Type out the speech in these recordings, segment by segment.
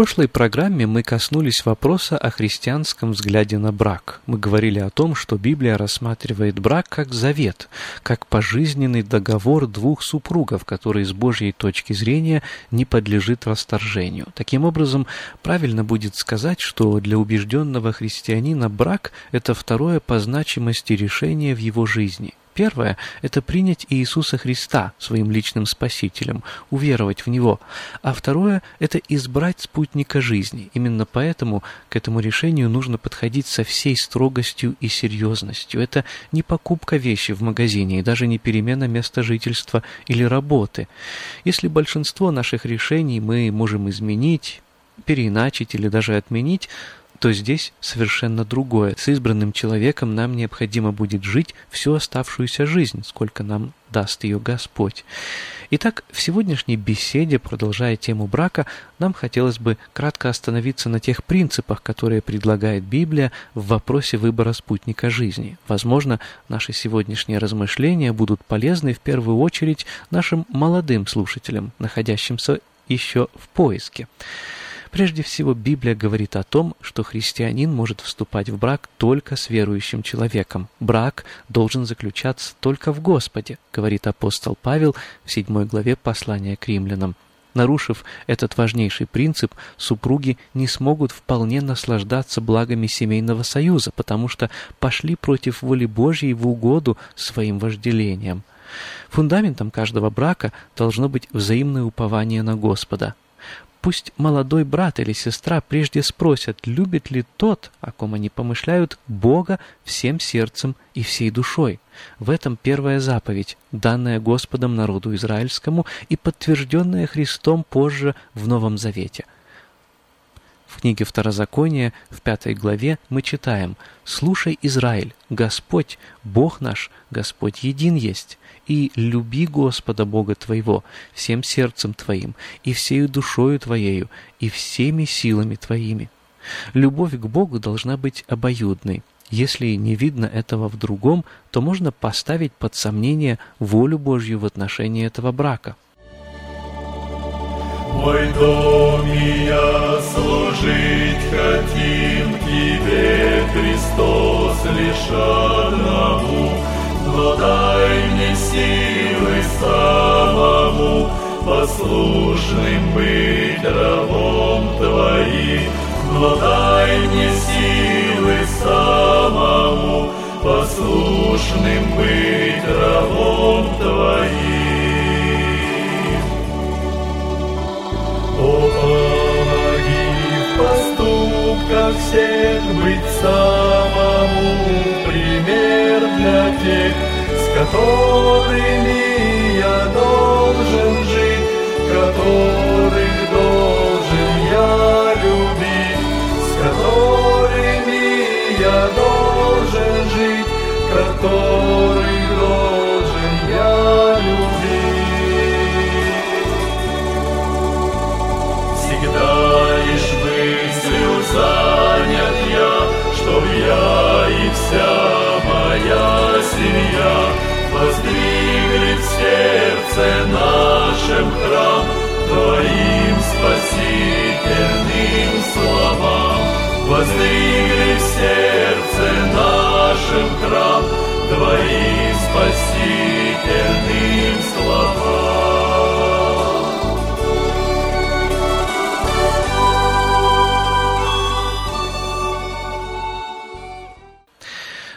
Прошлой программе мы коснулись вопроса о христианском взгляде на брак. Мы говорили о том, что Библия рассматривает брак как завет, как пожизненный договор двух супругов, который с Божьей точки зрения не подлежит расторжению. Таким образом, правильно будет сказать, что для убежденного христианина брак – это второе по значимости решение в его жизни. Первое – это принять Иисуса Христа своим личным Спасителем, уверовать в Него. А второе – это избрать спутника жизни. Именно поэтому к этому решению нужно подходить со всей строгостью и серьезностью. Это не покупка вещи в магазине и даже не перемена места жительства или работы. Если большинство наших решений мы можем изменить, переиначить или даже отменить, то здесь совершенно другое. С избранным человеком нам необходимо будет жить всю оставшуюся жизнь, сколько нам даст ее Господь. Итак, в сегодняшней беседе, продолжая тему брака, нам хотелось бы кратко остановиться на тех принципах, которые предлагает Библия в вопросе выбора спутника жизни. Возможно, наши сегодняшние размышления будут полезны в первую очередь нашим молодым слушателям, находящимся еще в поиске. Прежде всего, Библия говорит о том, что христианин может вступать в брак только с верующим человеком. Брак должен заключаться только в Господе, говорит апостол Павел в 7 главе послания к римлянам. Нарушив этот важнейший принцип, супруги не смогут вполне наслаждаться благами семейного союза, потому что пошли против воли Божьей в угоду своим вожделениям. Фундаментом каждого брака должно быть взаимное упование на Господа. Пусть молодой брат или сестра прежде спросят, любит ли тот, о ком они помышляют, Бога всем сердцем и всей душой. В этом первая заповедь, данная Господом народу израильскому и подтвержденная Христом позже в Новом Завете – в книге Второзакония, в пятой главе, мы читаем «Слушай, Израиль, Господь, Бог наш, Господь един есть, и люби Господа Бога твоего всем сердцем твоим, и всею душою твоею, и всеми силами твоими». Любовь к Богу должна быть обоюдной. Если не видно этого в другом, то можно поставить под сомнение волю Божью в отношении этого брака. Мой дом и я служить хотим Тебе, Христос, лишь одному, но дай мне силы самому послушным быть рабом Твоим, но дай мне силы самому послушным быть всех быть самому пример для тех, с которыми я должен жить, которых должен я любить, с которыми я должен жить, которых сердце нашем храм Твоим Спасителем. воздвигли в сердце нашем храм Твои спасительным словам.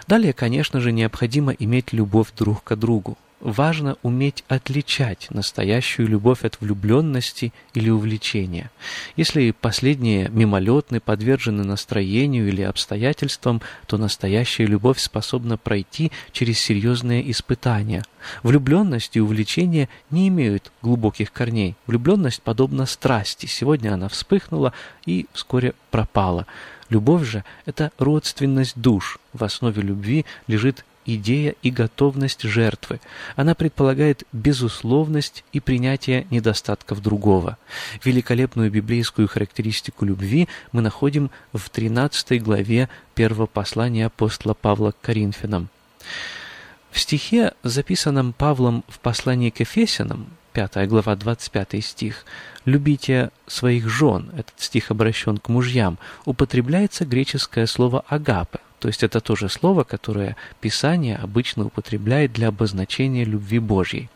Далее, конечно же, необходимо иметь любовь друг к другу важно уметь отличать настоящую любовь от влюбленности или увлечения. Если последние мимолетны, подвержены настроению или обстоятельствам, то настоящая любовь способна пройти через серьезные испытания. Влюбленность и увлечение не имеют глубоких корней. Влюбленность подобна страсти. Сегодня она вспыхнула и вскоре пропала. Любовь же – это родственность душ. В основе любви лежит идея и готовность жертвы. Она предполагает безусловность и принятие недостатков другого. Великолепную библейскую характеристику любви мы находим в 13 главе первого послания апостола Павла к Коринфянам. В стихе, записанном Павлом в послании к Ефесянам, 5 глава, 25 стих, «Любите своих жен», этот стих обращен к мужьям, употребляется греческое слово «агапе», то есть это тоже слово, которое Писание обычно употребляет для обозначения любви Божьей.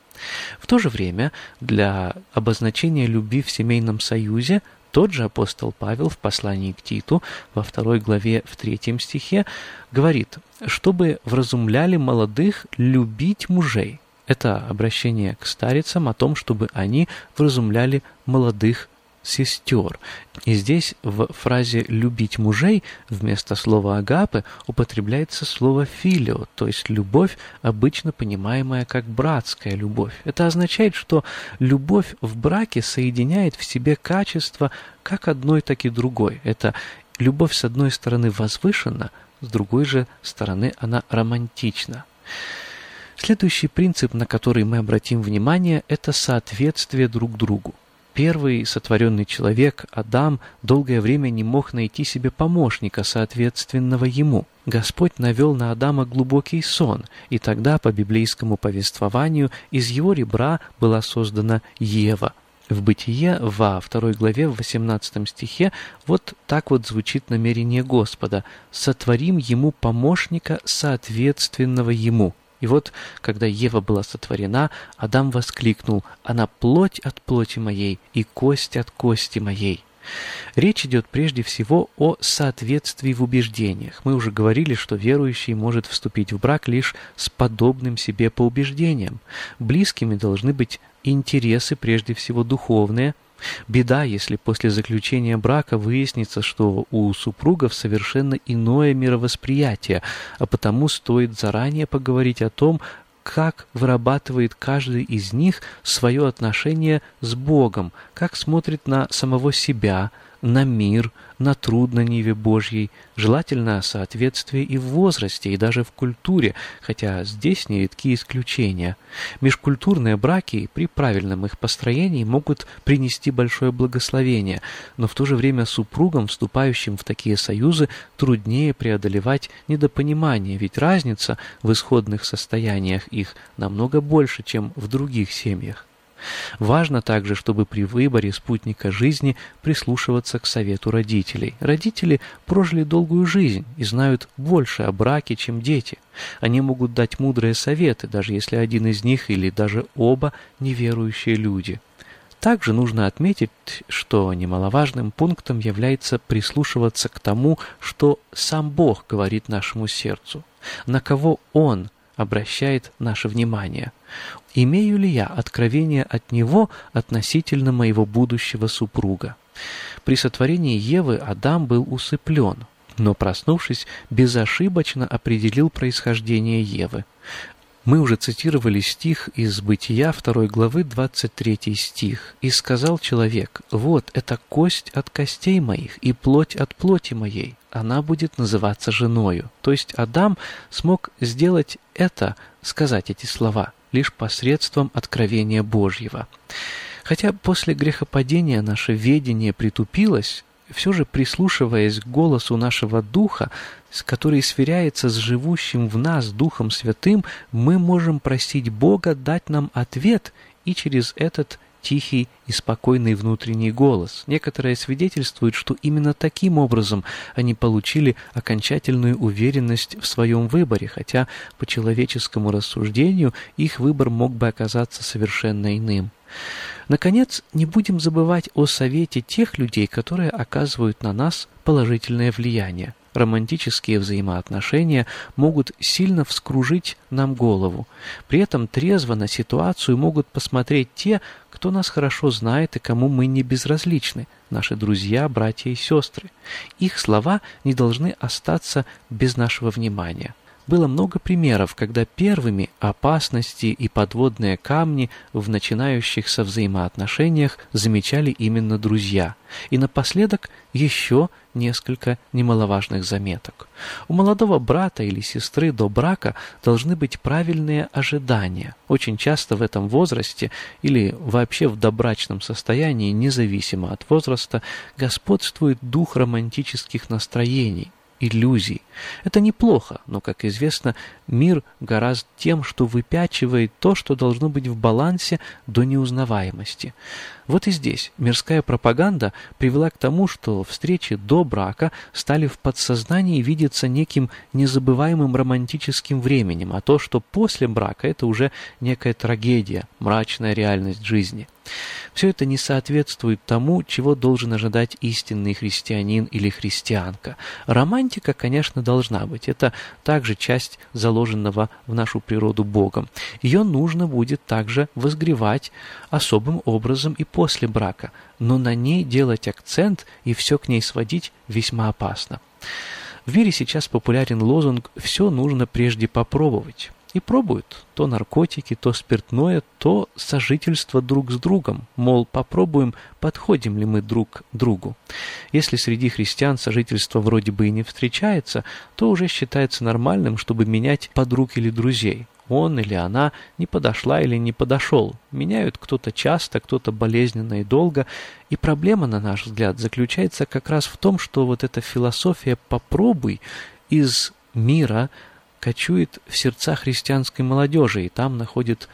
В то же время для обозначения любви в семейном союзе тот же апостол Павел в послании к Титу во второй главе в третьем стихе говорит, чтобы вразумляли молодых любить мужей. Это обращение к старицам о том, чтобы они вразумляли молодых сестер. И здесь в фразе «любить мужей» вместо слова «агапы» употребляется слово «филио», то есть любовь, обычно понимаемая как братская любовь. Это означает, что любовь в браке соединяет в себе качества как одной, так и другой. Это любовь с одной стороны возвышена, с другой же стороны она романтична. Следующий принцип, на который мы обратим внимание, это соответствие друг другу. Первый сотворенный человек, Адам, долгое время не мог найти себе помощника, соответственного ему. Господь навел на Адама глубокий сон, и тогда, по библейскому повествованию, из его ребра была создана Ева. В Бытие, во второй главе, в 18 стихе, вот так вот звучит намерение Господа «сотворим ему помощника, соответственного ему». И вот, когда Ева была сотворена, Адам воскликнул «Она плоть от плоти моей и кость от кости моей». Речь идет прежде всего о соответствии в убеждениях. Мы уже говорили, что верующий может вступить в брак лишь с подобным себе по убеждениям. Близкими должны быть интересы, прежде всего духовные – Беда, если после заключения брака выяснится, что у супругов совершенно иное мировосприятие, а потому стоит заранее поговорить о том, как вырабатывает каждый из них свое отношение с Богом, как смотрит на самого себя – на мир, на труд на Ниве Божьей, желательно соответствие и в возрасте, и даже в культуре, хотя здесь нередки исключения. Межкультурные браки при правильном их построении могут принести большое благословение, но в то же время супругам, вступающим в такие союзы, труднее преодолевать недопонимание, ведь разница в исходных состояниях их намного больше, чем в других семьях. Важно также, чтобы при выборе спутника жизни прислушиваться к совету родителей. Родители прожили долгую жизнь и знают больше о браке, чем дети. Они могут дать мудрые советы, даже если один из них или даже оба неверующие люди. Также нужно отметить, что немаловажным пунктом является прислушиваться к тому, что сам Бог говорит нашему сердцу, на кого Он обращает наше внимание. Имею ли я откровение от Него относительно моего будущего супруга? При сотворении Евы Адам был усыплен, но, проснувшись, безошибочно определил происхождение Евы. Мы уже цитировали стих из Бытия 2 главы 23 стих. «И сказал человек, вот это кость от костей моих и плоть от плоти моей, она будет называться женою». То есть Адам смог сделать это, сказать эти слова, лишь посредством откровения Божьего. Хотя после грехопадения наше ведение притупилось, все же прислушиваясь к голосу нашего Духа, который сверяется с живущим в нас Духом Святым, мы можем просить Бога дать нам ответ и через этот тихий и спокойный внутренний голос. Некоторые свидетельствуют, что именно таким образом они получили окончательную уверенность в своем выборе, хотя по человеческому рассуждению их выбор мог бы оказаться совершенно иным. Наконец, не будем забывать о совете тех людей, которые оказывают на нас положительное влияние романтические взаимоотношения могут сильно вскружить нам голову. При этом трезво на ситуацию могут посмотреть те, кто нас хорошо знает и кому мы не безразличны, наши друзья, братья и сестры. Их слова не должны остаться без нашего внимания было много примеров, когда первыми опасности и подводные камни в начинающихся взаимоотношениях замечали именно друзья. И напоследок еще несколько немаловажных заметок. У молодого брата или сестры до брака должны быть правильные ожидания. Очень часто в этом возрасте или вообще в добрачном состоянии, независимо от возраста, господствует дух романтических настроений, иллюзий. Это неплохо, но, как известно, мир гораздо тем, что выпячивает то, что должно быть в балансе до неузнаваемости. Вот и здесь мирская пропаганда привела к тому, что встречи до брака стали в подсознании видеться неким незабываемым романтическим временем, а то, что после брака, это уже некая трагедия, мрачная реальность жизни. Все это не соответствует тому, чего должен ожидать истинный христианин или христианка. Романтика, конечно, должна быть. Это также часть заложенного в нашу природу Богом. Ее нужно будет также возгревать особым образом и после брака, но на ней делать акцент и все к ней сводить весьма опасно. В мире сейчас популярен лозунг «все нужно прежде попробовать» и пробуют то наркотики, то спиртное, то сожительство друг с другом. Мол, попробуем, подходим ли мы друг другу. Если среди христиан сожительство вроде бы и не встречается, то уже считается нормальным, чтобы менять подруг или друзей. Он или она не подошла или не подошел. Меняют кто-то часто, кто-то болезненно и долго. И проблема, на наш взгляд, заключается как раз в том, что вот эта философия «попробуй» из мира – кочует в сердца христианской молодежи и там находит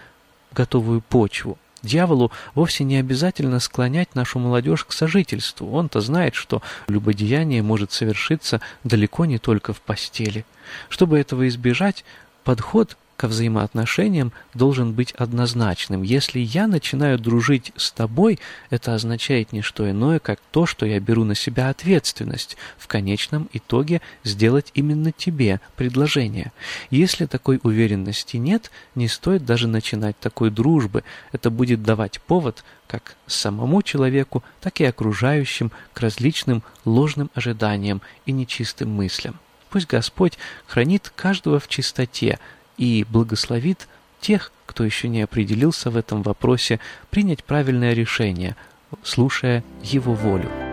готовую почву. Дьяволу вовсе не обязательно склонять нашу молодежь к сожительству. Он-то знает, что любодеяние может совершиться далеко не только в постели. Чтобы этого избежать, подход ко взаимоотношениям должен быть однозначным. Если я начинаю дружить с тобой, это означает не что иное, как то, что я беру на себя ответственность, в конечном итоге сделать именно тебе предложение. Если такой уверенности нет, не стоит даже начинать такой дружбы. Это будет давать повод как самому человеку, так и окружающим к различным ложным ожиданиям и нечистым мыслям. Пусть Господь хранит каждого в чистоте, и благословит тех, кто еще не определился в этом вопросе, принять правильное решение, слушая Его волю.